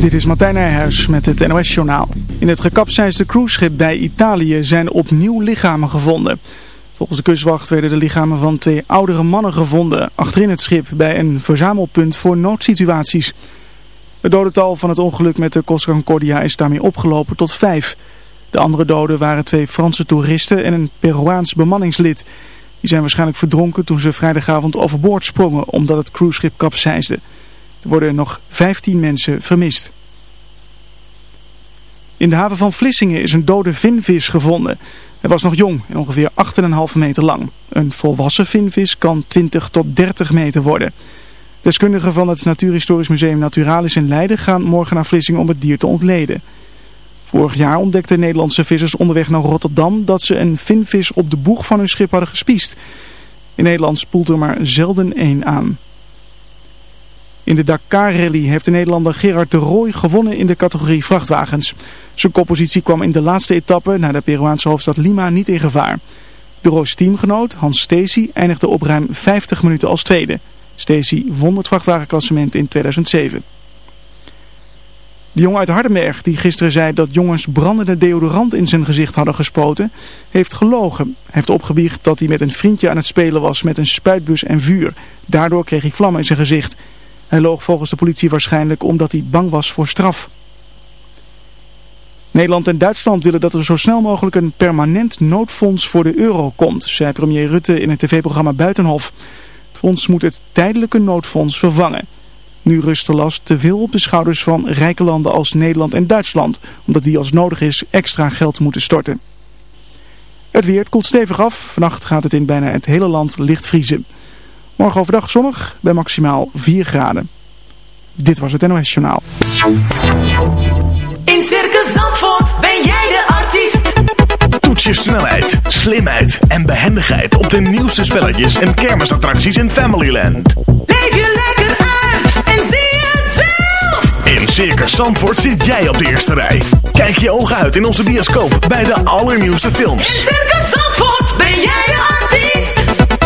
Dit is Martijn Nijhuis met het NOS-journaal. In het gekapseisde cruiseschip bij Italië zijn opnieuw lichamen gevonden. Volgens de kustwacht werden de lichamen van twee oudere mannen gevonden... achterin het schip bij een verzamelpunt voor noodsituaties. Het dodental van het ongeluk met de Costa Concordia is daarmee opgelopen tot vijf. De andere doden waren twee Franse toeristen en een Peruaans bemanningslid. Die zijn waarschijnlijk verdronken toen ze vrijdagavond overboord sprongen... omdat het cruiseschip kapseisde. Er worden nog 15 mensen vermist. In de haven van Vlissingen is een dode vinvis gevonden. Hij was nog jong en ongeveer 8,5 meter lang. Een volwassen vinvis kan 20 tot 30 meter worden. Deskundigen van het Natuurhistorisch Museum Naturalis in Leiden gaan morgen naar Vlissingen om het dier te ontleden. Vorig jaar ontdekten Nederlandse vissers onderweg naar Rotterdam dat ze een vinvis op de boeg van hun schip hadden gespiest. In Nederland spoelt er maar zelden één aan. In de Dakar Rally heeft de Nederlander Gerard de Rooij gewonnen in de categorie vrachtwagens. Zijn koppositie kwam in de laatste etappe naar de Peruaanse hoofdstad Lima niet in gevaar. Rooijs teamgenoot Hans Stacey eindigde op ruim 50 minuten als tweede. Stacey won het vrachtwagenklassement in 2007. De jongen uit Hardenberg, die gisteren zei dat jongens brandende deodorant in zijn gezicht hadden gespoten, heeft gelogen. Hij heeft opgebiecht dat hij met een vriendje aan het spelen was met een spuitbus en vuur. Daardoor kreeg hij vlammen in zijn gezicht. Hij loog volgens de politie waarschijnlijk omdat hij bang was voor straf. Nederland en Duitsland willen dat er zo snel mogelijk een permanent noodfonds voor de euro komt, zei premier Rutte in het tv-programma Buitenhof. Het fonds moet het tijdelijke noodfonds vervangen. Nu rust de last te veel op de schouders van rijke landen als Nederland en Duitsland, omdat die als nodig is extra geld moeten storten. Het weer koelt stevig af. Vannacht gaat het in bijna het hele land licht vriezen. Morgen overdag zonnig bij maximaal 4 graden. Dit was het NOS Journaal. In Circus Zandvoort ben jij de artiest. Toets je snelheid, slimheid en behendigheid op de nieuwste spelletjes en kermisattracties in Familyland. Leef je lekker uit en zie het zelf. In Circus Zandvoort zit jij op de eerste rij. Kijk je ogen uit in onze bioscoop bij de allernieuwste films. In Circus Zandvoort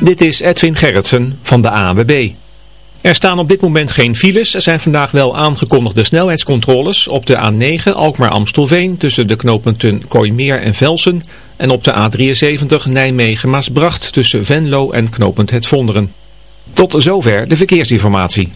Dit is Edwin Gerritsen van de ANWB. Er staan op dit moment geen files. Er zijn vandaag wel aangekondigde snelheidscontroles op de A9 Alkmaar-Amstelveen tussen de knooppunten Kooimeer en Velsen en op de A73 Nijmegen-Maasbracht tussen Venlo en knooppunt Het Vonderen. Tot zover de verkeersinformatie.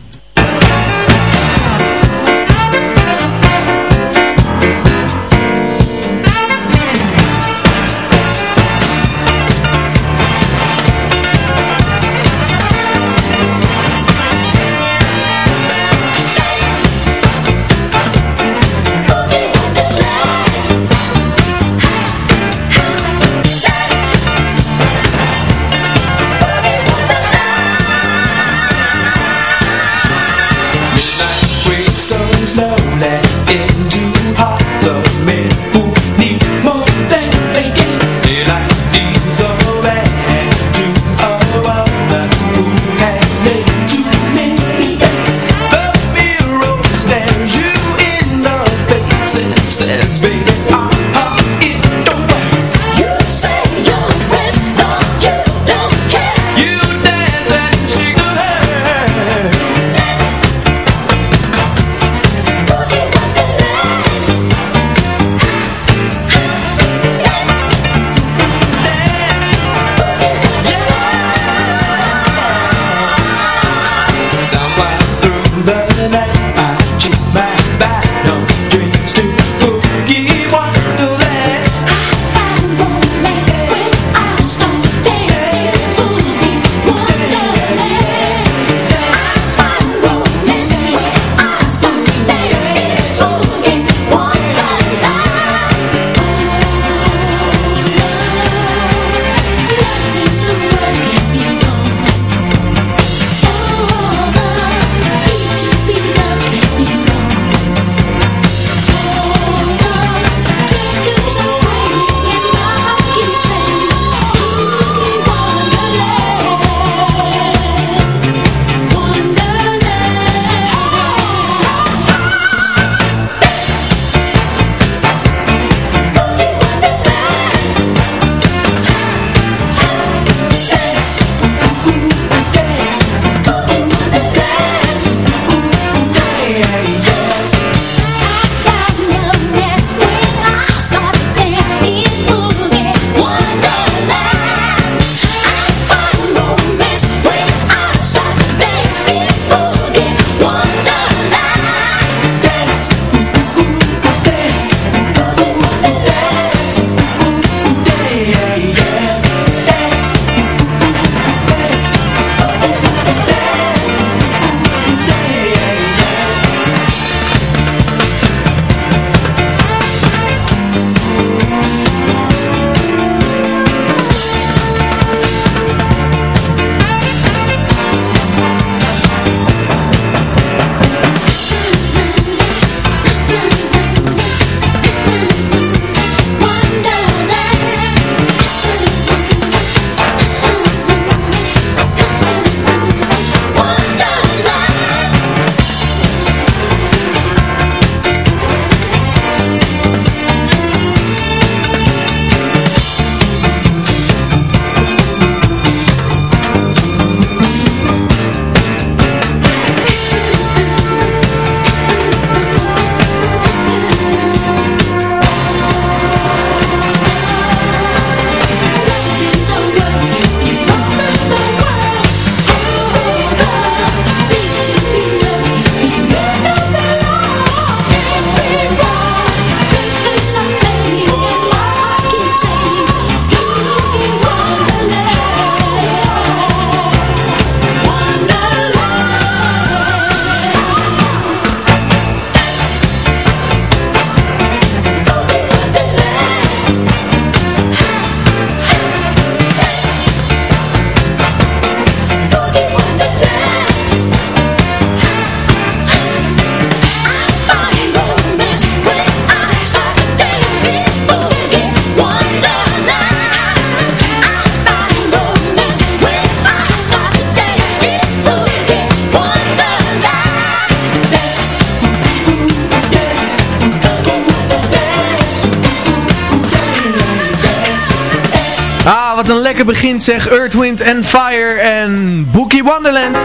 Lekker begin zeg. Earth, Wind and Fire en Bookie Wonderland.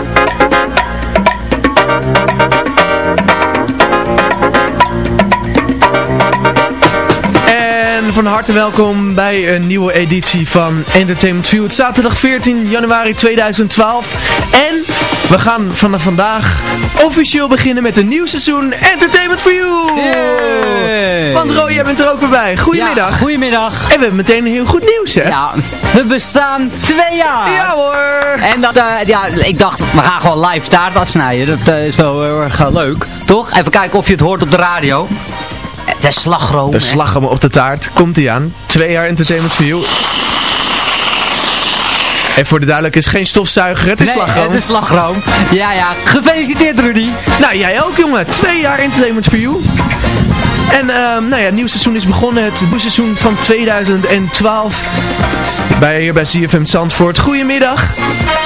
En van harte welkom bij een nieuwe editie van Entertainment View. Het zaterdag 14 januari 2012. We gaan vanaf vandaag officieel beginnen met een nieuw seizoen Entertainment for You. Yay. Want Roy, jij bent er ook weer bij. Goedemiddag. Ja, goedemiddag. En we hebben meteen een heel goed nieuws, hè? Ja, we bestaan twee jaar. Ja, hoor. En dat, eh, ja, ik dacht, we gaan gewoon live taart afsnijden. Dat eh, is wel heel erg eh, leuk, toch? Even kijken of je het hoort op de radio. De slagroom. De slagroom op de taart. Komt ie aan. Twee jaar Entertainment for You. En voor de duidelijkheid, het is geen stofzuiger, het is nee, slagroom. het is slagroom. Ja, ja. Gefeliciteerd, Rudy. Nou, jij ook, jongen. Twee jaar Entertainment for You. En ehm, nou ja, het nieuwe seizoen is begonnen. Het seizoen van 2012. Bij, hier bij CFM Zandvoort. Goedemiddag.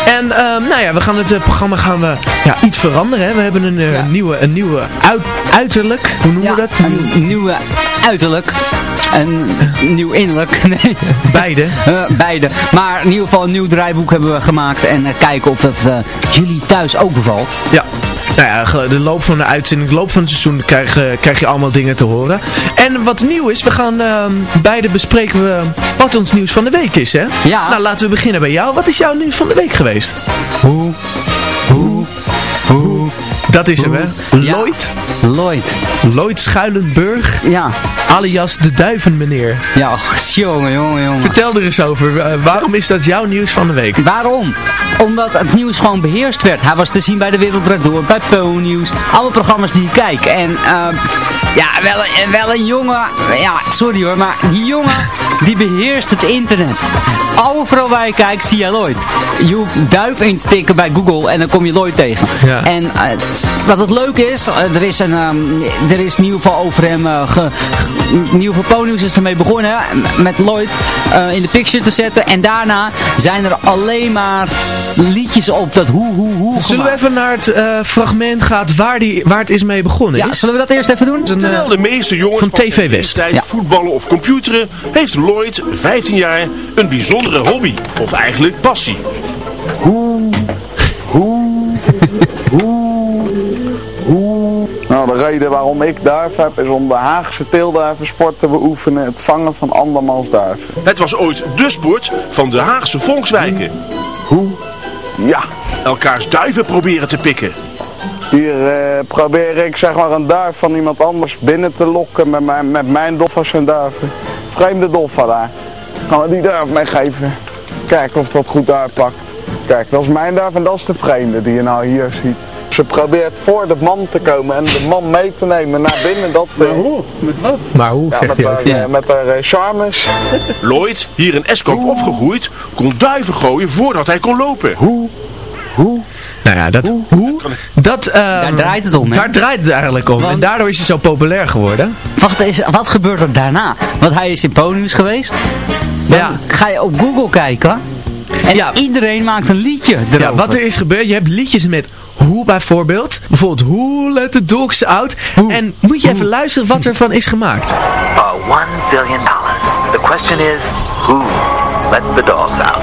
En ehm, nou ja, we gaan het eh, programma gaan we, ja, iets veranderen. Hè. We hebben een, eh, Ja. nieuwe, een nieuwe uit, uiterlijk. Hoe noemen Ja, we dat? een nieuwe uiterlijk. Een nieuw innerlijk. Nee. Beide. Eh, beide. Maar in ieder geval een nieuw draaiboek hebben we gemaakt. En kijken of dat jullie thuis ook bevalt. Ja. Nou ja, de loop van de uitzending, de loop van het seizoen krijg, krijg je allemaal dingen te horen. En wat nieuw is, we gaan ehm, beide bespreken we wat ons nieuws van de week is, hè? Ja. Nou, laten we beginnen bij jou. Wat is jouw nieuws van de week geweest? Hoe? Hoe? Hoe? Dat is hem, hè? Ja. Lloyd. Lloyd. Lloyd Schuilenburg, Ja. alias de duivenmeneer. Ja, oh, jongen, jongen, jongen. Vertel er eens over. Eh, waarom is dat jouw nieuws van de week? Waarom? Omdat het nieuws gewoon beheerst werd. Hij was te zien bij De Wereld Draait Door, bij Po Nieuws. Alle programma's die je kijkt. En ehm, ja, wel, een- wel een jongen... Ja, sorry hoor, maar die jongen die beheerst het internet. Overal waar je kijkt zie je Lloyd. Je hoeft duif in te tikken bij Google en dan kom je Lloyd tegen. Ja. En eh, wat het leuke is, eh, er is een ehm, er is in ieder geval over hem, eh, ge, ge- in ieder geval Po-nieuws is ermee begonnen, hè, met Lloyd eh, in de picture te zetten. En daarna zijn er alleen maar liedjes op dat hoe, hoe, hoe Zullen we even naar het eh, fragment gaan waar, die, waar het is mee begonnen Ja, is? zullen we dat eerst even doen? Terwijl de meeste jongens van TV West. tijd Ja. voetballen of computeren, heeft Lloyd, 15 jaar, een hobby. Of eigenlijk passie. Nou, de reden waarom ik duif heb is om de Haagse teelduivensport te beoefenen, het vangen van andermans duiven. Het was ooit de sport van de Haagse volkswijken. Hoe? Ja, Elkaars duiven proberen te pikken. hier eh, probeer ik zeg maar een duif van iemand anders binnen te lokken met mijn, met mijn doffers en duiven. Vreemde doffer daar. Gaan we die duif meegeven. Kijken of dat goed uitpakt. Kijk, dat is mijn duif en dat is de vreemde die je nou hier ziet. Ze probeert voor de man te komen en de man mee te nemen naar binnen. Dat, eh, Maar hoe, ja, zegt met hij haar, eh, met haar eh, charmes. Lloyd, hier in Eskamp opgegroeid, kon duiven gooien voordat hij kon lopen. Hoe? Hoe? Nou ja, dat hoe, dat, ehm, Daar draait het om, hè? Daar draait het eigenlijk om. Want- En daardoor is hij zo populair geworden. Wacht eens, wat gebeurt er daarna? Want hij is in Po-nieuws geweest. Dan Ja. ga je op Google kijken. En Ja. iedereen maakt een liedje erover. Ja, wat er is gebeurd, je hebt liedjes met hoe bijvoorbeeld. Bijvoorbeeld Who Let the Dogs Out. En moet je even luisteren wat ervan is gemaakt. Uh, one billion dollars. The question is, who let the dogs out?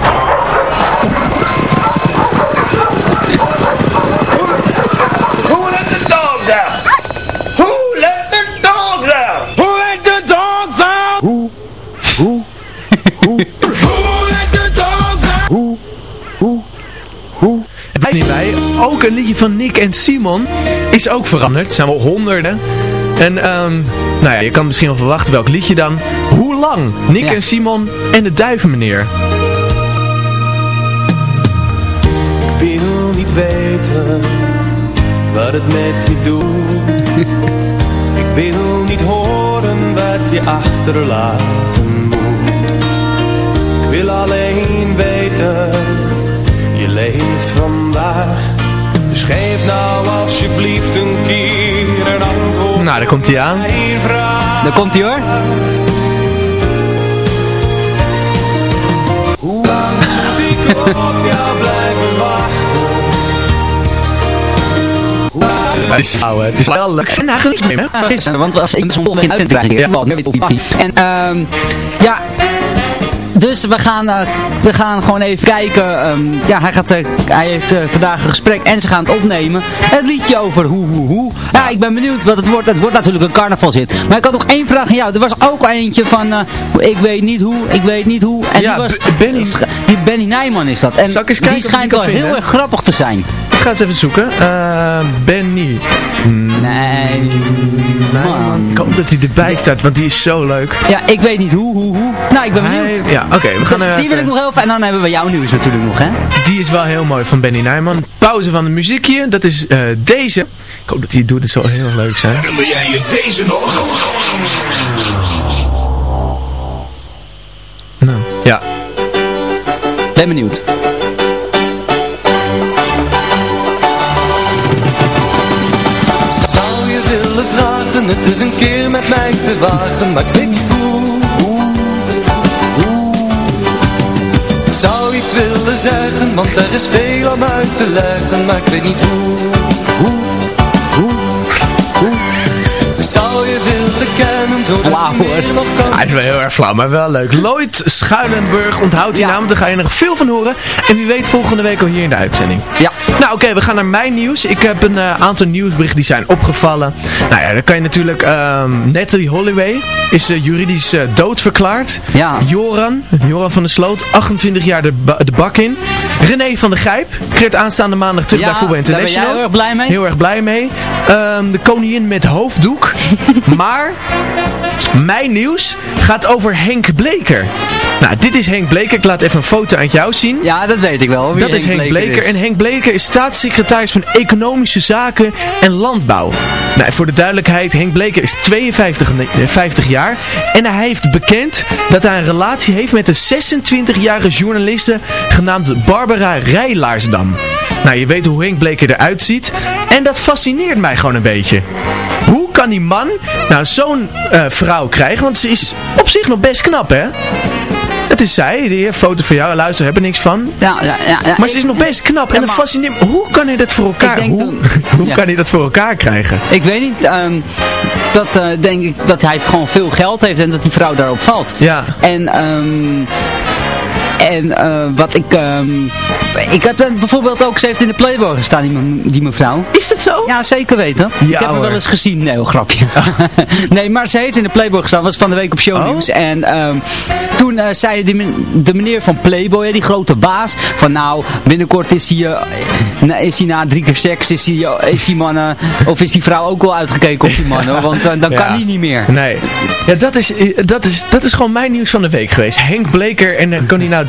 Ook een liedje van Nick en Simon is ook veranderd. Het zijn wel honderden. En ehm, nou ja, je kan misschien wel verwachten welk liedje dan. Hoe lang? Nick Ja. en Simon en de duivenmeneer. Ik wil niet weten wat het met je doet. Ik wil niet horen wat je achterlaten moet. Ik wil alleen weten, je leeft vandaag. Geef nou alsjeblieft een keer een antwoord. Nou, daar komt hij aan. op. Daar komt hij hoor. Hoe lang moet ik op jou blijven wachten? Het is, ouwe, het is wel leuk. En eigenlijk niet meer, hè? Want was ik zo'n in uitdraaiing. Ja. Ja. En ehm ja, dus we gaan, eh, we gaan gewoon even kijken. Ehm, ja, hij, gaat, eh, hij heeft eh, vandaag een gesprek en ze gaan het opnemen. Het liedje over hoe, hoe, hoe. Ja, ik ben benieuwd wat het wordt. Het wordt natuurlijk een carnavalshit. Maar ik had nog één vraag aan jou. Er was ook eentje van, ik weet niet hoe, ik weet niet hoe. En Ja, die was, Benny- die Benny Nijman is dat. En die schijnt wel heel erg grappig te zijn. Ik ga eens even zoeken. Eh, Benny. Nee. Man. Ik hoop dat hij erbij staat, want die is zo leuk. Ja, ik weet niet hoe, hoe, hoe. Nou, ik ben Hij- benieuwd. Ja, oké. we gaan er Die wil ik nog heel even. En dan hebben we jouw nieuws natuurlijk nog, hè? Die is wel heel mooi van Benny Nijman. Pauze van de muziekje. Dat is eh, deze. Ik hoop dat hij het doet. Het zal heel leuk zijn. Wil jij je deze nog? Nou, ja. Ben benieuwd. Het eens een keer met mij te wagen, maar ik weet niet hoe. Ik zou iets willen zeggen, want er is veel om uit te leggen, maar ik weet niet hoe. hoe, hoe, hoe. Ik zou je willen kennen, zodat Flauw, je hoor. nog kan Hij is wel heel erg flauw, maar wel leuk. Lloyd Schuilenburg, onthoud die Ja. naam, want daar ga je er nog veel van horen. En wie weet volgende week al hier in de uitzending. Ja. Nou oké, we gaan naar mijn nieuws. Ik heb een eh, aantal nieuwsberichten die zijn opgevallen. Nou ja, dan kan je natuurlijk... ehm Natalie Holloway is eh, juridisch eh, doodverklaard. Ja. Joran, Joran van der Sloot, 28 jaar de, ba- de bak in. René van der Gijp keert aanstaande maandag terug Ja, bij Voetbal daar ben jij International. heel erg blij mee? Heel erg blij mee. Ehm, de koningin met hoofddoek. maar mijn nieuws gaat over Henk Bleker. Nou, dit is Henk Bleker. Ik laat even een foto aan jou zien. Ja, dat weet ik wel. Dat is Henk Bleker. is. En Henk Bleker is staatssecretaris van Economische Zaken en Landbouw. Nou, voor de duidelijkheid, Henk Bleker is 52 ne- eh, 50 jaar. En hij heeft bekend dat hij een relatie heeft met een 26-jarige journaliste genaamd Barbara Rijlaarsdam. Nou, je weet hoe Henk Bleker eruit ziet. En dat fascineert mij gewoon een beetje. Hoe kan die man nou zo'n eh, vrouw krijgen? Want ze is op zich nog best knap, hè? Het is zij, die foto van jou, luister, hebben niks van. Ja, ja, ja, Maar ze is nog best knap en een fascineert. Hoe kan hij dat voor elkaar? Hoe, hoe kan hij dat voor elkaar krijgen? Ik weet niet, ehm, dat eh, denk ik dat hij gewoon veel geld heeft en dat die vrouw daarop valt. Ja. En, ehm, en eh, wat ik, ehm, ik heb dan bijvoorbeeld ook, ze heeft in de Playboy gestaan, die, me- die mevrouw. Is dat zo? Ja, zeker weten. ik heb hoor. wel eens gezien. Nee, een grapje. nee, maar ze heeft in de Playboy gestaan. was van de week op shownieuws. Oh. En ehm, toen eh, zei die, de meneer van Playboy, die grote baas, van nou, binnenkort is hij, eh, na- is hij na drie keer seks, is die, is die man, eh, of is die vrouw ook wel uitgekeken op die man, hoor, want dan Ja. kan hij niet meer. Nee. Ja, dat is, dat, is, dat is gewoon mijn nieuws van de week geweest. Henk Bleker en uh, kon hij nou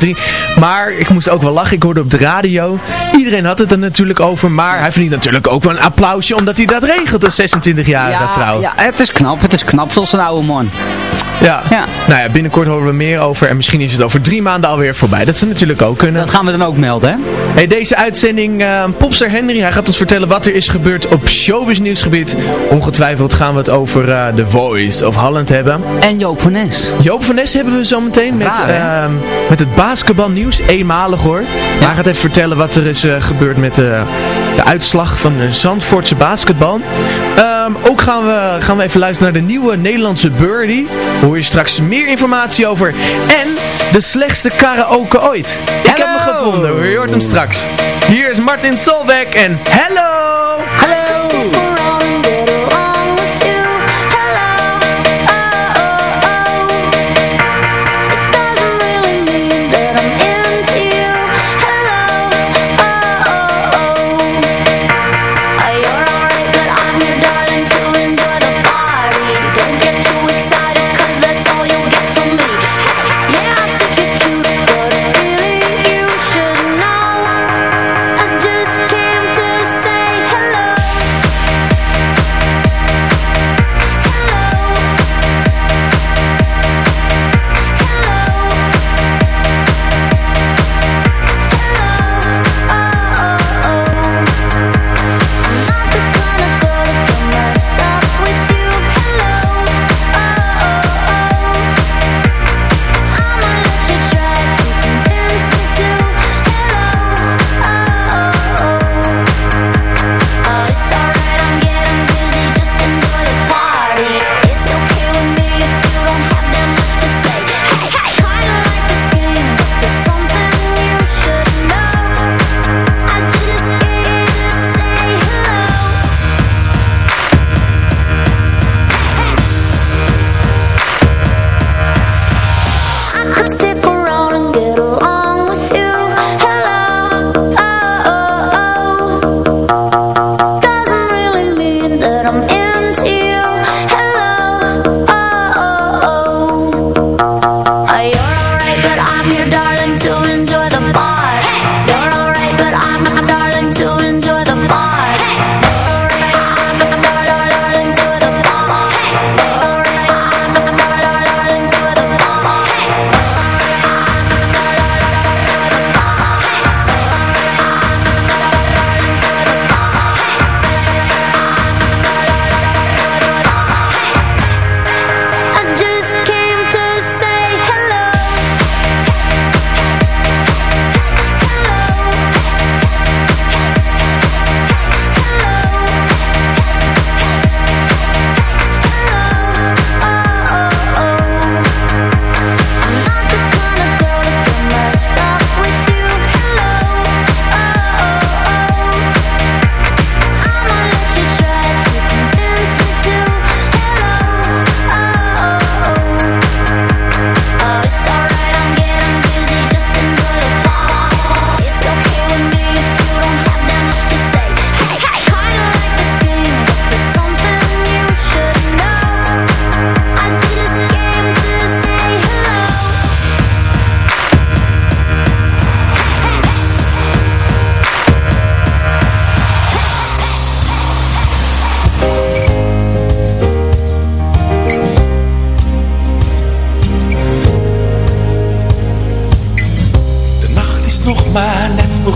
Maar ik moest ook wel lachen. Ik hoorde op de radio. Iedereen had het er natuurlijk over. Maar hij verdient natuurlijk ook wel een applausje omdat hij dat regelt, een 26-jarige vrouw. ja, het is knap, het is knap zoals een oude man. Ja. Ja. Nou ja, binnenkort horen we meer over. En misschien is het over drie maanden alweer voorbij. Dat ze natuurlijk ook kunnen. Dat gaan we dan ook melden, hè? Hey, deze uitzending, eh, Popster Henry, hij gaat ons vertellen wat er is gebeurd op showbiz nieuwsgebied. Ongetwijfeld gaan we het over eh The Voice of Holland hebben. En Joop van Nes. Joop van Nes hebben we zo meteen met, Raar, ehm, met het basketbalnieuws. Eenmalig hoor. Hij gaat even vertellen wat er is eh, gebeurd met de, de uitslag van de Zandvoortse basketbal. Ehm, ook gaan we, gaan we even luisteren naar de nieuwe Nederlandse Birdie. Hoor je straks meer informatie over. En de slechtste karaoke ooit. Ik heb hem gevonden hoor. Je hoort hem strek. Hier is Martin Solveig en Hello!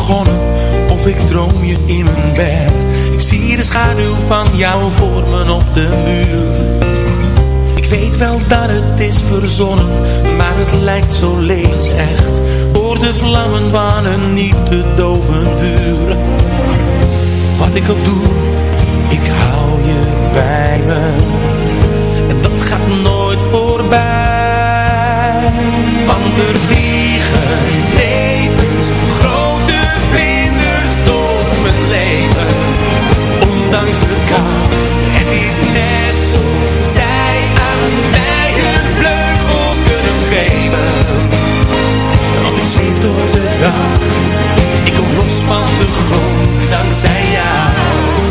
of ik droom je in mijn bed. Ik zie de schaduw van jouw vormen op de muur. Ik weet wel dat het is verzonnen Maar het lijkt zo levensecht. Hoor de vlammen van een niet te doven vuur. Wat ik ook doe, ik hou je bij me. En dat gaat nooit voorbij. Want er vliegen levens groot Is net of zij aan mij hun vleugels kunnen geven. Al ik zweef door de dag, ik kom los van de grond, dankzij jou.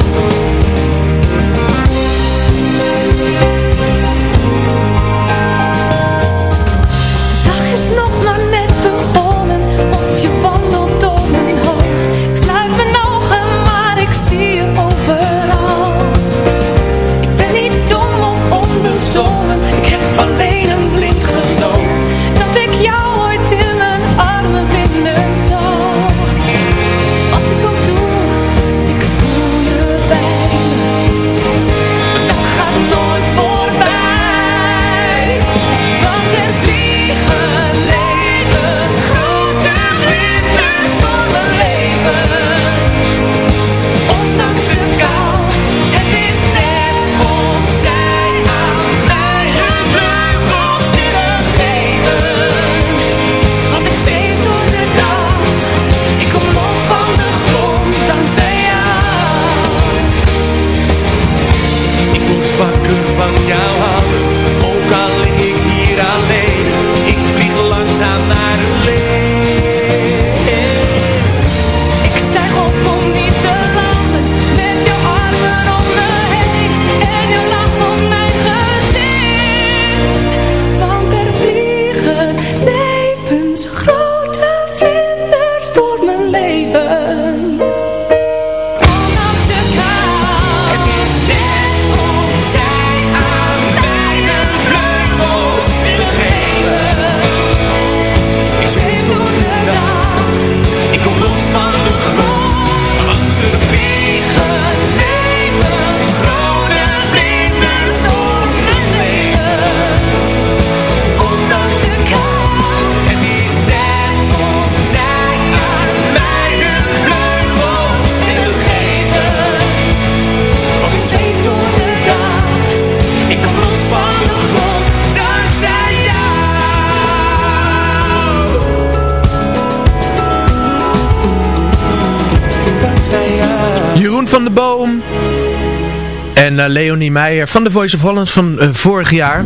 van de Voice of Holland van eh, vorig jaar.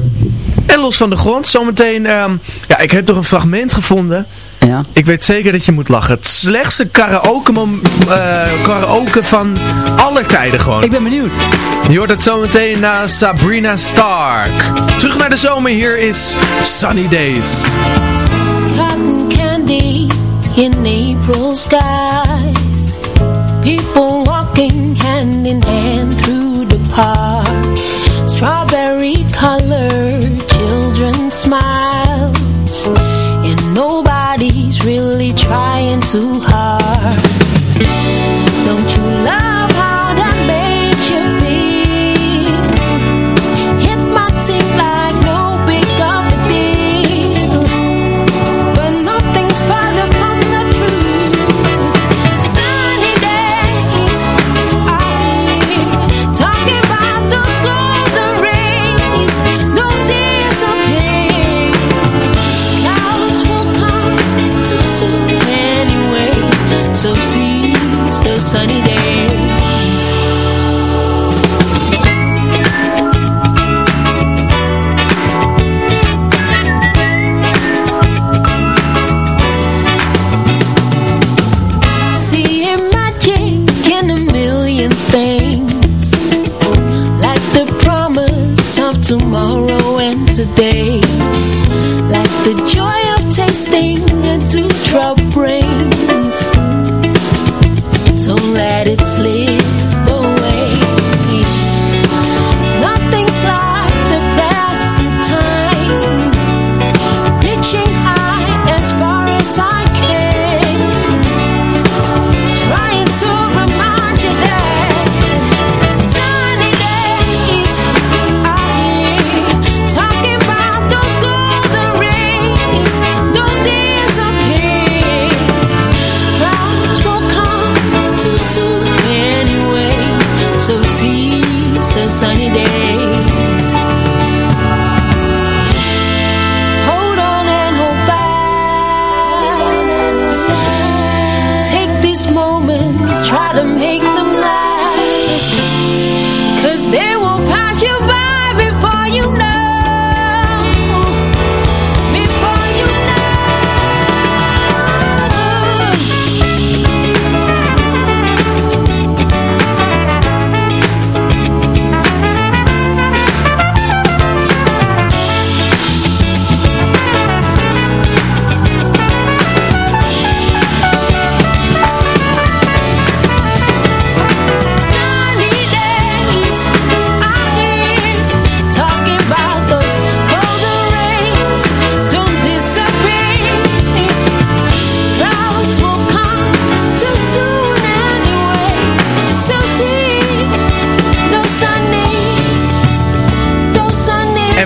En los van de grond, zometeen... Um, ja, ik heb toch een fragment gevonden. Ja. Ik weet zeker dat je moet lachen. Het slechtste karaoke, uh, karaoke van alle tijden gewoon. Ik ben benieuwd. Je hoort het zometeen na Sabrina Stark. Terug naar de zomer, hier is Sunny Days. Cotton candy in April skies. People walking hand in hand through the park.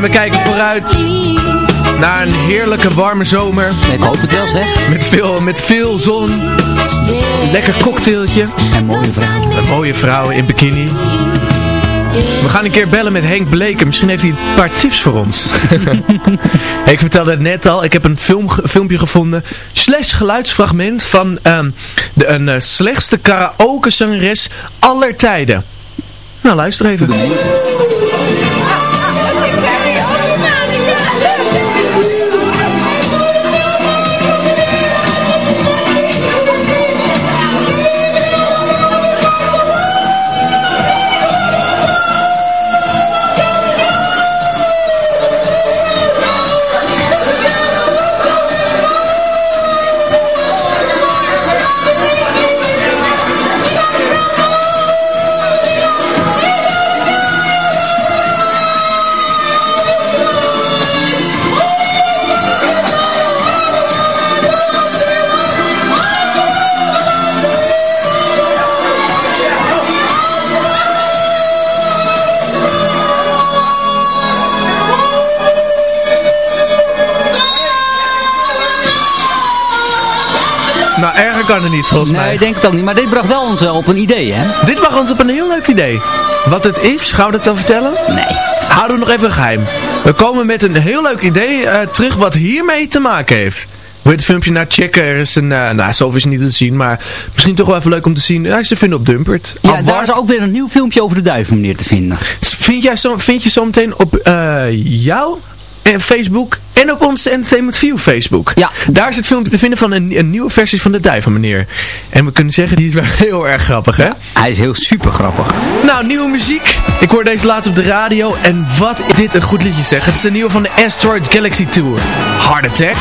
We kijken vooruit naar een heerlijke warme zomer. Ik hoop het wel zeg. Met veel, met veel zon. Een lekker cocktailtje. En mooie vrouw. Een mooie vrouw in bikini. We gaan een keer bellen met Henk Bleken. Misschien heeft hij een paar tips voor ons. ik vertelde het net al. Ik heb een film, filmpje gevonden. Slechts geluidsfragment van ehm, de een, eh, slechtste karaoke zangeres aller tijden. Nou, luister even. Nou, erger kan het niet volgens Nee, mij. ik denk het ook niet. Maar dit bracht wel ons wel op een idee, hè? Dit mag ons op een heel leuk idee. Wat het is, gaan we dat zo vertellen? Nee. Houden we nog even geheim. We komen met een heel leuk idee eh, terug wat hiermee te maken heeft. Wil je het filmpje naar checken? Er is een, eh, nou, zoveel is niet te zien, maar misschien toch wel even leuk om te zien. Hij is te vinden op Dumpert. Ja, Alward. daar is ook weer een nieuw filmpje over de duiven meneer te vinden. Vind, jij zo, vind je zo meteen op eh jouw en Facebook en op onze Entertainment View Facebook. Ja. Daar is het filmpje te vinden van een, een nieuwe versie van de Duiven, meneer. En we kunnen zeggen, die is wel heel erg grappig, hè? Hij is heel super grappig. Nou, nieuwe muziek. Ik hoor deze laat op de radio. En wat is dit een goed liedje, zeg. Het is de nieuwe van de Asteroid Galaxy Tour. Heart Attack.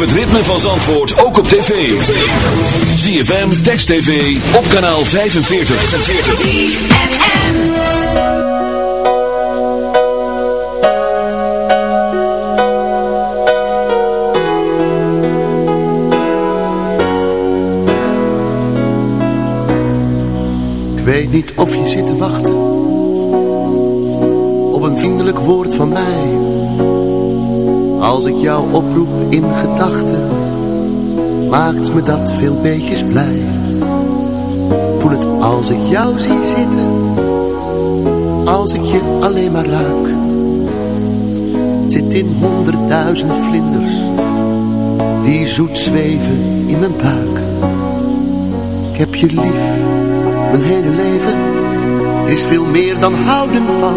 Het ritme van Zandvoort ook op tv. ZFM, Text TV, op kanaal 45. ZFM. Ik weet niet of je zit te wachten Op een vriendelijk woord van mij Als ik jou oproep in gedachten Maakt me dat veel beetjes blij. Voel het als ik jou zie zitten Als ik je alleen maar ruik Zit in honderdduizend vlinders Die zoet zweven in mijn buik. Ik heb je lief mijn hele leven is veel meer dan houden van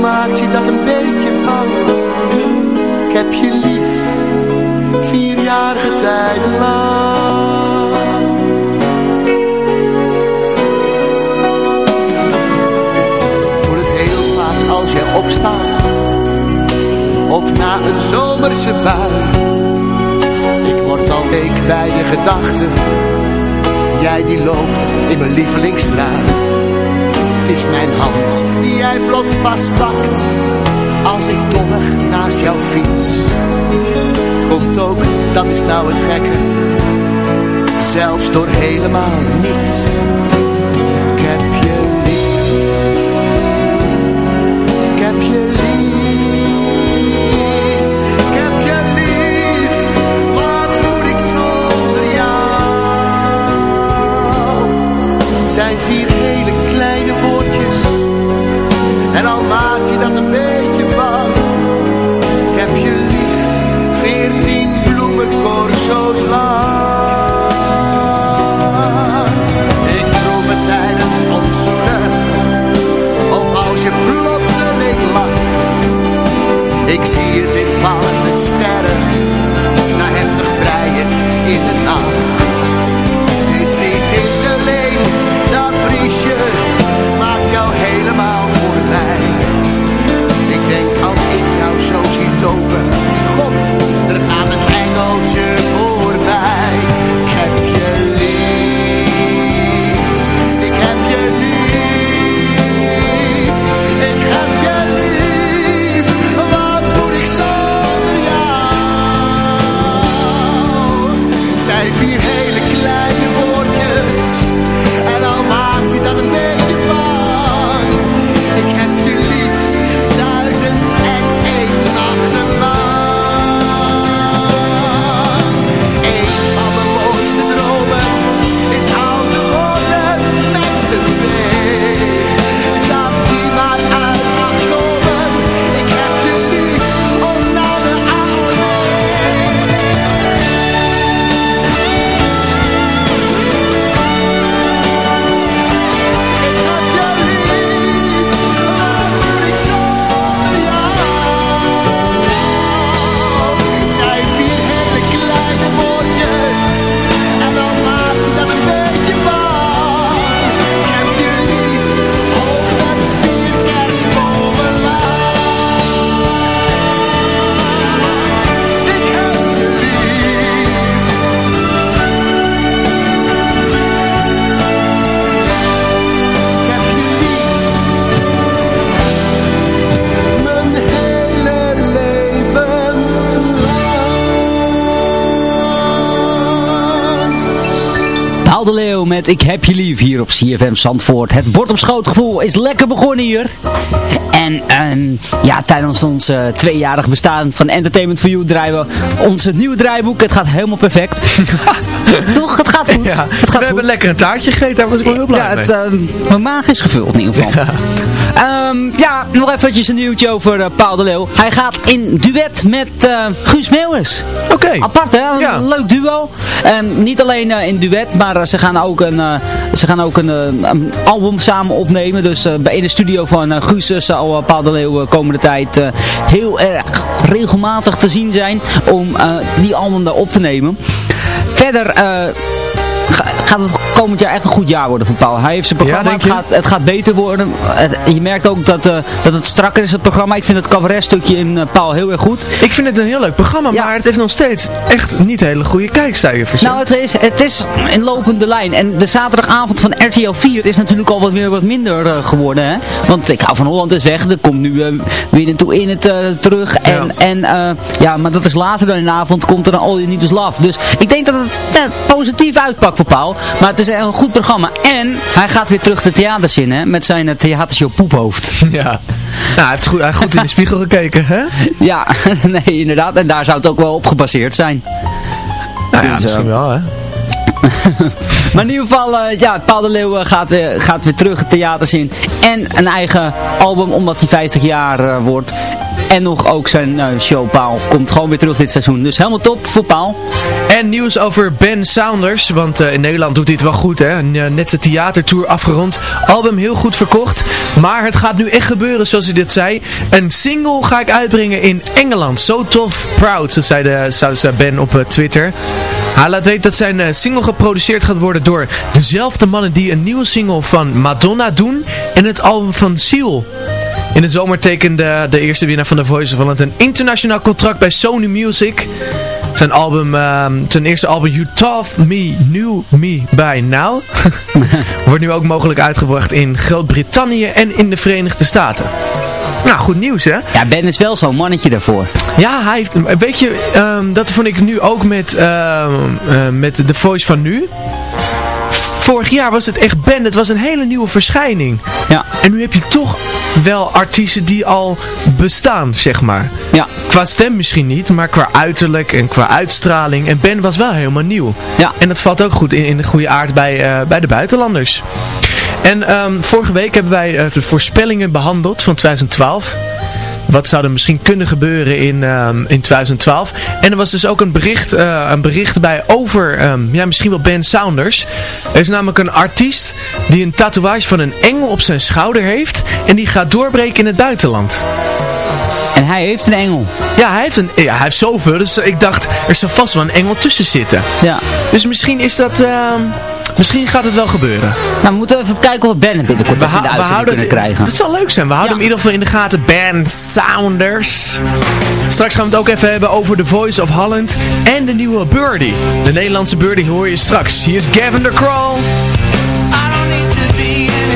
maakt je dat een beetje bang. Ik heb je lief, vierjarige tijden lang. voel het heel vaak als jij opstaat Of na een zomerse bui Ik word al week bij de gedachte Jij die loopt in mijn lievelingstrui Het is mijn hand die jij plots vastpakt Als ik dommig naast jou fiets? Komt ook, dat is nou het gekke Zelfs door helemaal niets. Ik heb je Ik heb je lief, ik heb je lief, wat moet ik zonder jou? Zijn vier beetje bang. Ik heb je lief, veertien bloemencorso's lang. Ik proef het tijdens zoenen. Of als je plotseling lacht Ik zie het in vallende sterren Na heftig vrijen in de nacht met Ik heb je lief hier op CFM Zandvoort. Het bord op schoot gevoel is lekker begonnen hier. En ehm, ja, tijdens ons uh, tweejarig bestaan van Entertainment for You draaien we ons nieuwe draaiboek. Het gaat helemaal perfect. Toch? Het gaat goed. Ja, het gaat we hebben lekker een taartje gegeten, daar was ik wel heel blij ja, mee. het, ehm, mijn maag is gevuld in ieder geval. Ja, ja nog eventjes een nieuwtje over uh, Paul de Leeuw. Hij gaat in duet met uh, Guus Meeuwis. Oké. Apart hè, een ja. leuk duo. En niet alleen uh, in duet, maar ze gaan ook een, ze gaan ook een, een, album samen opnemen. Dus in de studio van Guus zal Paul de Leeuw komende tijd heel erg regelmatig te zien zijn om die album daar op te nemen. Verder gaat het komend jaar echt een goed jaar worden voor Paul. Hij heeft zijn programma, Ja, het, gaat, het gaat beter worden. Het- je merkt ook dat, eh, dat het strakker is, het programma. Ik vind het cabaretstukje in eh, Paul heel erg goed. Ik vind het een heel leuk programma, maar het heeft nog steeds echt niet hele goede kijkcijfers. Nou, het is, het is een lopende lijn. En de zaterdagavond van RTL 4 is natuurlijk al wat weer wat minder eh, geworden. Hè? Want ik hou van Holland is weg. Er komt nu weer naartoe in het terug. En, en eh, ja, maar dat is later dan in de avond komt er een All You Need Is Love. Dus ik denk dat het positief uitpakt voor Paul. Maar het is een goed programma. En hij gaat weer terug de theaters in hè, met zijn eh, theatershow Poephoofd. Ja. Nou, hij heeft goed, hij heeft goed in de spiegel gekeken, hè? Ja, nee, inderdaad. En daar zou het ook wel op gebaseerd zijn. Nou ja, Dus, misschien eh, wel, hè? Maar in ieder geval, eh, ja, Paul de Leeuw eh, gaat, gaat weer terug het theaters in. En een eigen album, omdat hij 50 jaar wordt. En nog ook zijn eh, show Paul komt gewoon weer terug dit seizoen. Dus helemaal top voor Paul. En nieuws over Ben Saunders, want eh, in Nederland doet hij het wel goed, hè? Eh, net zijn theatertour afgerond, album heel goed verkocht. Maar het gaat nu echt gebeuren, zoals hij dit zei. Een single ga ik uitbrengen in Engeland. Zo tof, proud, zo zei, de, Ben op Twitter. Hij laat weten dat zijn single geproduceerd gaat worden door dezelfde mannen die een nieuwe single van Madonna doen en het album van Seal. In de zomer tekende de eerste winnaar van The Voice of Holland een internationaal contract bij Sony Music. Zijn album, ehm, zijn eerste album You Taught Me, Knew Me By Now, wordt nu ook mogelijk uitgebracht in Groot-Brittannië en in de Verenigde Staten. Nou, goed nieuws hè? Ja, Ben is wel zo'n mannetje daarvoor. Ja, hij heeft, weet je, ehm, dat vond ik nu ook met, ehm, eh, met The Voice van nu. Vorig jaar was het echt Ben, het was een hele nieuwe verschijning. Ja. En nu heb je toch wel artiesten die al bestaan, zeg maar. Ja. Qua stem misschien niet, maar qua uiterlijk en qua uitstraling. En Ben was wel helemaal nieuw. Ja. En dat valt ook goed in, in de goede aard bij, eh, bij de buitenlanders. En ehm, vorige week hebben wij eh, de voorspellingen behandeld van 2012. Wat zou er misschien kunnen gebeuren in, ehm, in 2012? En er was dus ook een bericht, eh, een bericht bij over, ehm, ja misschien wel Ben Saunders. Er is namelijk een artiest die een tatoeage van een engel op zijn schouder heeft. En die gaat doorbreken in het buitenland. En hij heeft een engel. Ja, hij heeft, een, ja, hij heeft zoveel. Dus ik dacht, er zou vast wel een engel tussen zitten. Ja. Dus misschien is dat... ehm, misschien gaat het wel gebeuren. Nou, we moeten even kijken of we Ben binnenkort even in de uitzending kunnen het, krijgen. Dat zal leuk zijn. We houden hem in ieder geval in de gaten. Ben Saunders. Straks gaan we het ook even hebben over The Voice of Holland. En de nieuwe Birdie. De Nederlandse Birdie hoor je straks. Hier is Gavin de Kroll. Than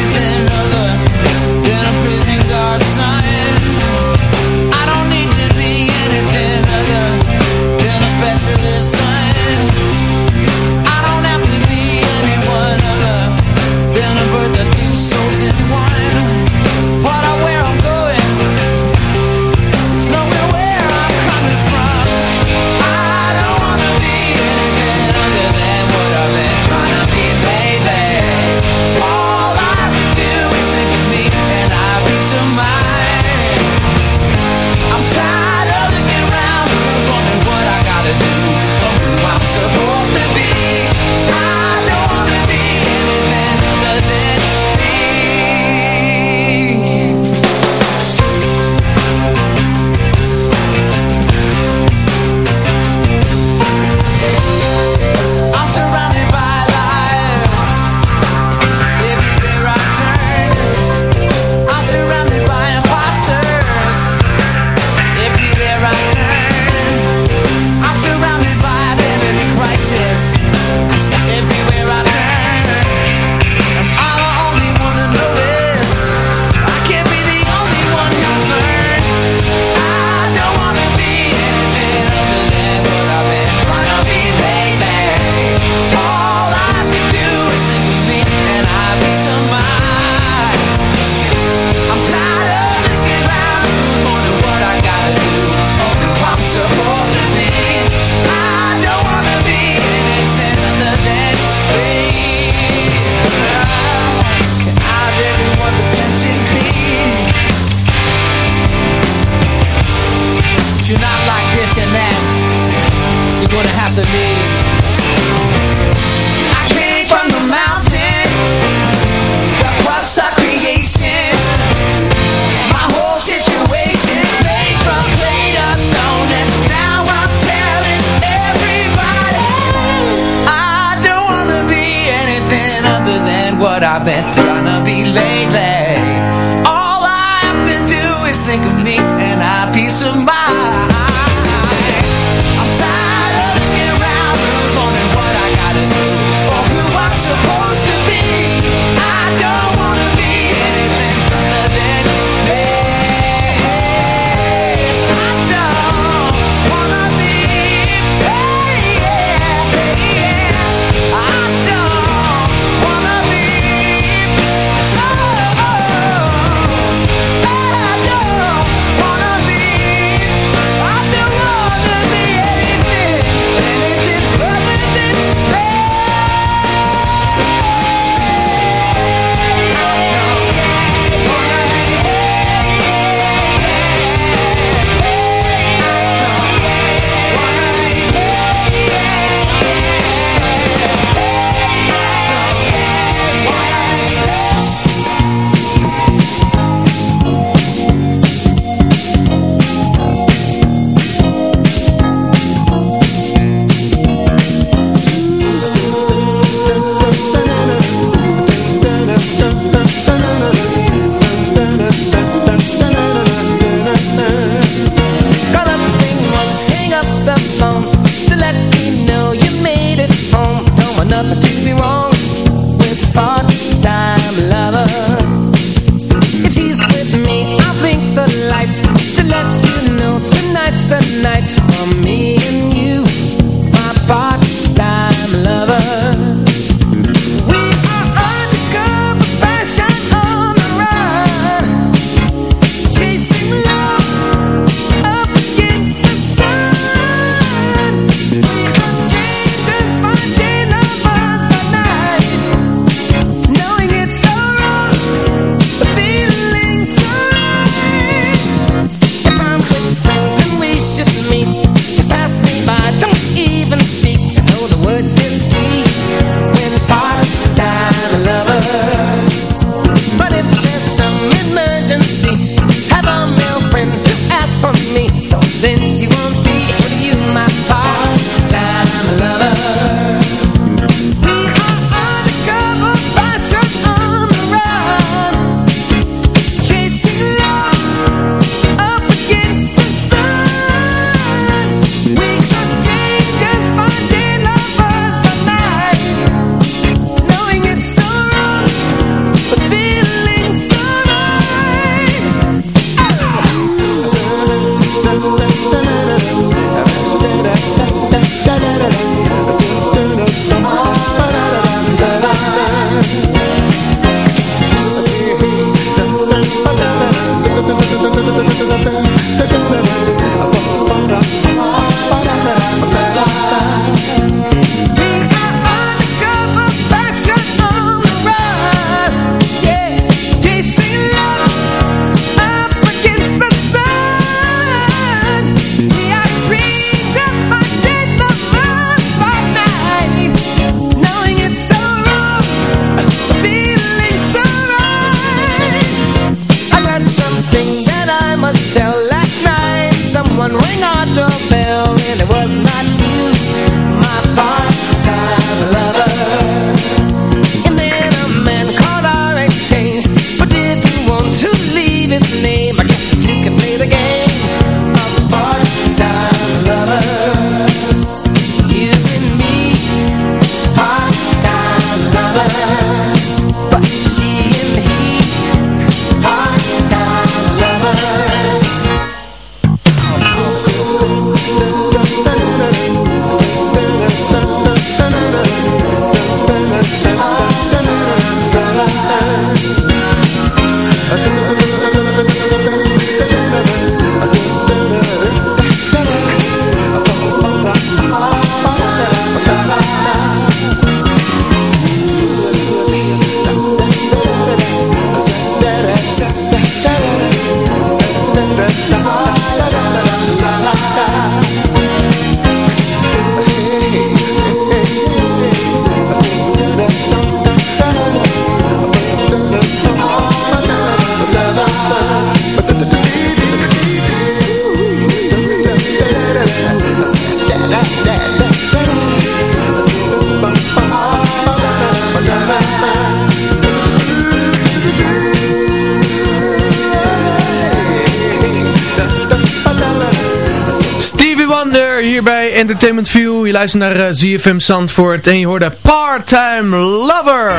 luistert naar uh, ZFM Zandvoort en je hoorde Part-Time Lover.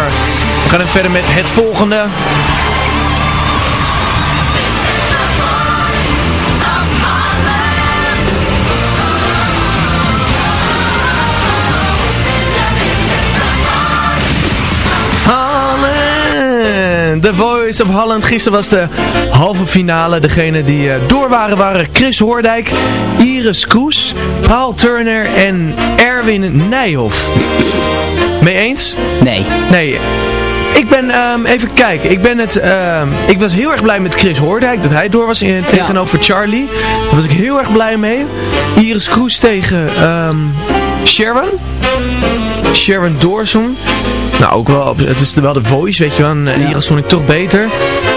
We gaan verder met het volgende. The Voice of Holland. Gisteren was de halve finale. Degene die uh, door waren waren Chris Hoordijk, Iris Kroes, Paul Turner en Erwin Nijhoff. Mee eens? Nee. Nee. Ik ben, um, even kijken, ik ben het, um, ik was heel erg blij met Chris Hoordijk, dat hij door was in, tegenover ja. Charlie. Daar was ik heel erg blij mee. Iris Kroes tegen um, Sharon. Sharon Dawson. Nou, ook wel, het is wel de voice, weet je wel. En ja. Iris vond ik toch beter.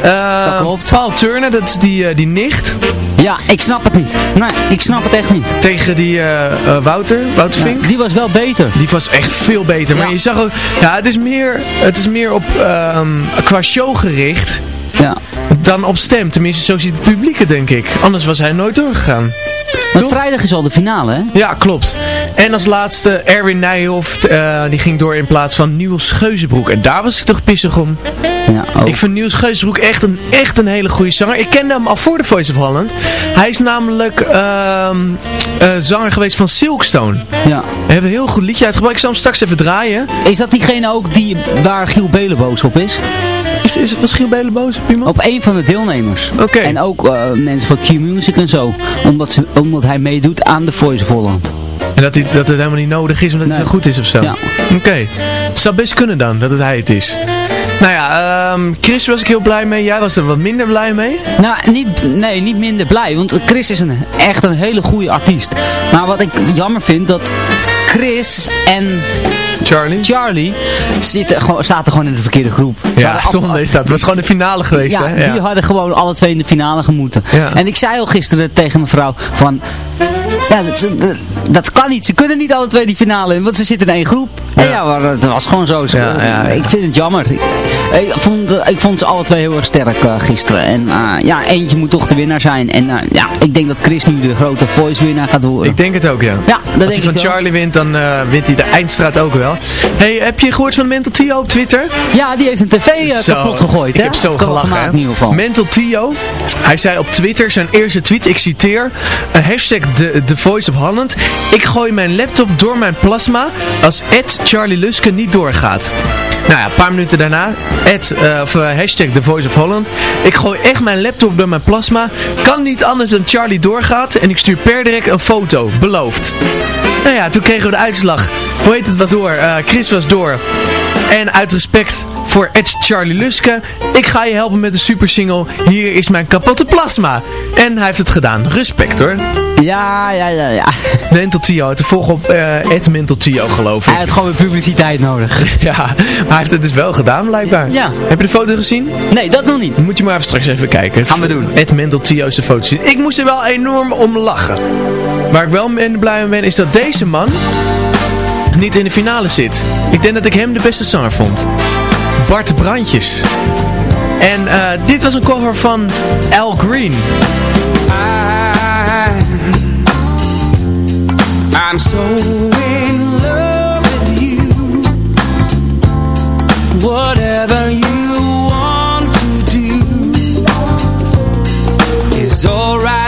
Uh, dat klopt. Paul Turner, dat is die, uh, die nicht. Ja, ik snap het niet. Nee, ik snap het echt niet. Tegen die uh, Wouter, Wouter Vink. Ja, die was wel beter. Die was echt veel beter. Maar je zag ook, ja, het is meer, het is meer op, um, qua show gericht. Ja. Dan op stem. Tenminste, zo ziet het publiek het, denk ik. Anders was hij nooit doorgegaan. Want vrijdag is al de finale, hè? Ja, klopt. En als laatste Erwin Nijhoff, uh, die ging door in plaats van Niels Geuzenbroek. En daar was ik toch pissig om. Ja, ook. Ik vind Niels Geuzenbroek echt een, echt een hele goede zanger. Ik kende hem al voor de Voice of Holland. Hij is namelijk uh, uh, zanger geweest van Silkstone. Ja. We hebben een heel goed liedje uitgebracht. Ik zal hem straks even draaien. Is dat diegene ook die, waar Giel Belen boos op is? Is, is, was Giel Belen boos op iemand? Op een van de deelnemers. Oké. Okay. En ook uh, mensen van Q-Music en zo. Omdat, ze, omdat hij meedoet aan de Voice of Holland. En dat, hij, dat het helemaal niet nodig is omdat nee. hij zo goed is of zo? Ja. Oké. Okay. Het zou best kunnen dan, dat het hij het is. Nou ja, um, Chris was ik heel blij mee. Jij was er wat minder blij mee? Nou, niet, nee, niet minder blij. Want Chris is een, echt een hele goede artiest. Maar wat ik jammer vind, dat Chris en... Charlie? Charlie zitten, gewoon, zaten gewoon in de verkeerde groep. Ja, zonde is dat. Het was gewoon de finale geweest, ja, hè? Ja, die hadden gewoon alle twee in de finale gemoeten. Ja. En ik zei al gisteren tegen mevrouw van... Ja, dat, dat, kan niet. Ze kunnen niet alle twee die finale in, want ze zitten in één groep. Ja. En ja, maar het was gewoon zo. Ik vind het jammer. Ik, vond, ik vond ze alle twee heel erg sterk uh, gisteren. En uh, ja, eentje moet toch de winnaar zijn. En uh, ja, ik denk dat Chris nu de grote voice winnaar gaat worden. Ik denk het ook, ja. ja dat Als hij van Charlie wint, dan wint hij de eindstraat ook wel. Hey, heb je gehoord van Mental Tio op Twitter? Ja, die heeft een tv kapot gegooid. Ik hè? heb zo gelachen. In ieder geval. Mental Tio, hij zei op Twitter zijn eerste tweet, ik citeer, hashtag the, the Voice of Holland. Ik gooi mijn laptop door mijn plasma als Ed Charlie Luske niet doorgaat. Nou ja, een paar minuten daarna, Ed, uh, of, uh, hashtag The Voice of Holland. Ik gooi echt mijn laptop door mijn plasma. Kan niet anders dan Charlie doorgaat. En ik stuur per direct een foto. Beloofd. Nou ja, toen kregen we de uitslag. Hoe heet het was door? Uh, Chris was door. En uit respect voor Ed Charlie Luske, ik ga je helpen met de super single. Hier is mijn kapotte plasma. En hij heeft het gedaan. Respect hoor. Ja, ja, ja, ja. Mental Tio, te volgen op uh, Ed Mental Tio geloof ik. Hij had gewoon weer publiciteit nodig. ja, maar hij heeft het dus wel gedaan blijkbaar. Ja. Heb je de foto gezien? Nee, dat nog niet. Moet je maar even straks even kijken. Gaan we doen. Ed Mental Tio is de foto zien. Ik moest er wel enorm om lachen. Waar ik wel blij mee ben is dat deze man niet in de finale zit. Ik denk dat ik hem de beste zanger vond. Bart Brandjes. En uh, dit was een cover van Al Green. I'm so in love with you Whatever you want to do Is alright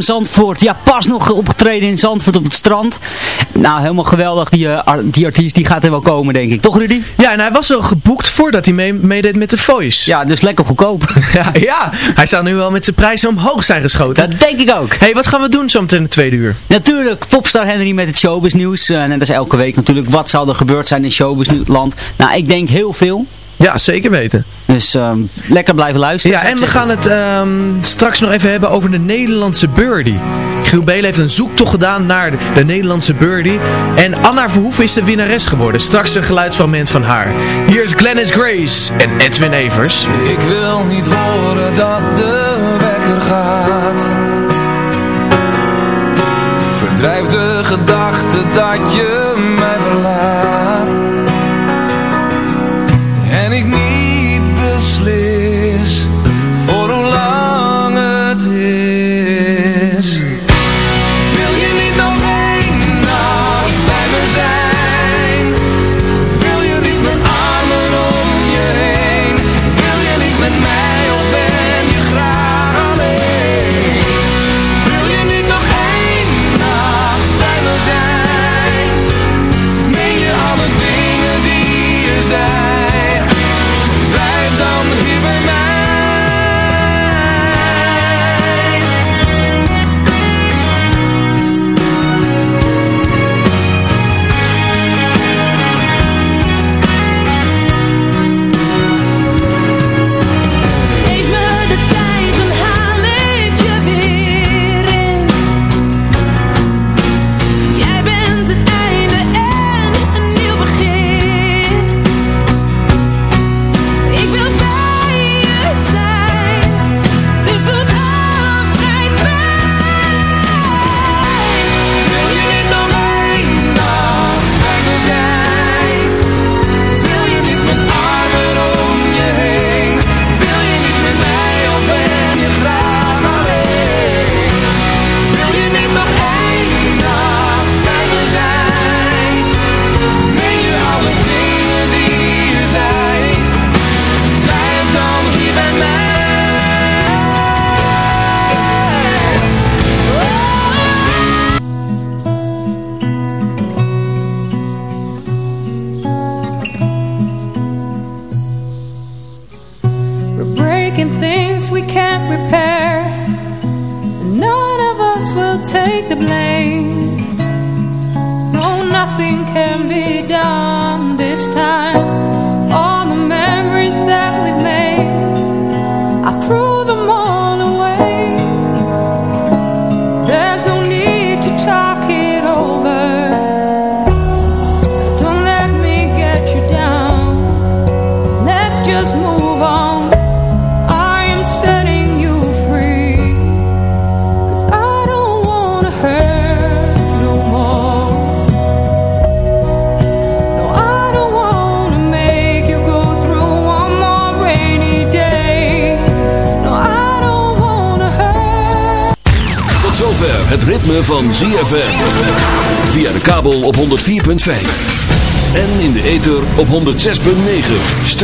CFM Zandvoort. Ja, pas nog opgetreden in Zandvoort op het strand. Nou, helemaal geweldig. Die, eh, die artiest die gaat er wel komen, denk ik. Toch, Rudy? Ja, en hij was al geboekt voordat hij mee, meedeed met The Voice. Ja, dus lekker goedkoop. ja, ja, hij zou nu wel met zijn prijzen omhoog zijn geschoten. Dat denk ik ook. hey, wat gaan we doen zo meteen in de tweede uur? Natuurlijk, popstar Henry met het showbiz nieuws. Eh, en dat is elke week natuurlijk. Wat zou er gebeurd zijn in showbizland? Nou, ik denk heel veel. Ja, zeker weten. Dus ehm, lekker blijven luisteren. Ja, en we zeggen. gaan het ehm, straks nog even hebben over de Nederlandse birdie. Giel Belen heeft een zoektocht gedaan naar de, de Nederlandse birdie. En Anna Verhoeven is de winnares geworden. Straks een geluidsfragment van haar. Hier is Glennis Grace en Edwin Evers. Ik wil niet horen dat de wekker gaat. Verdrijf de gedachte dat je mij verlaat.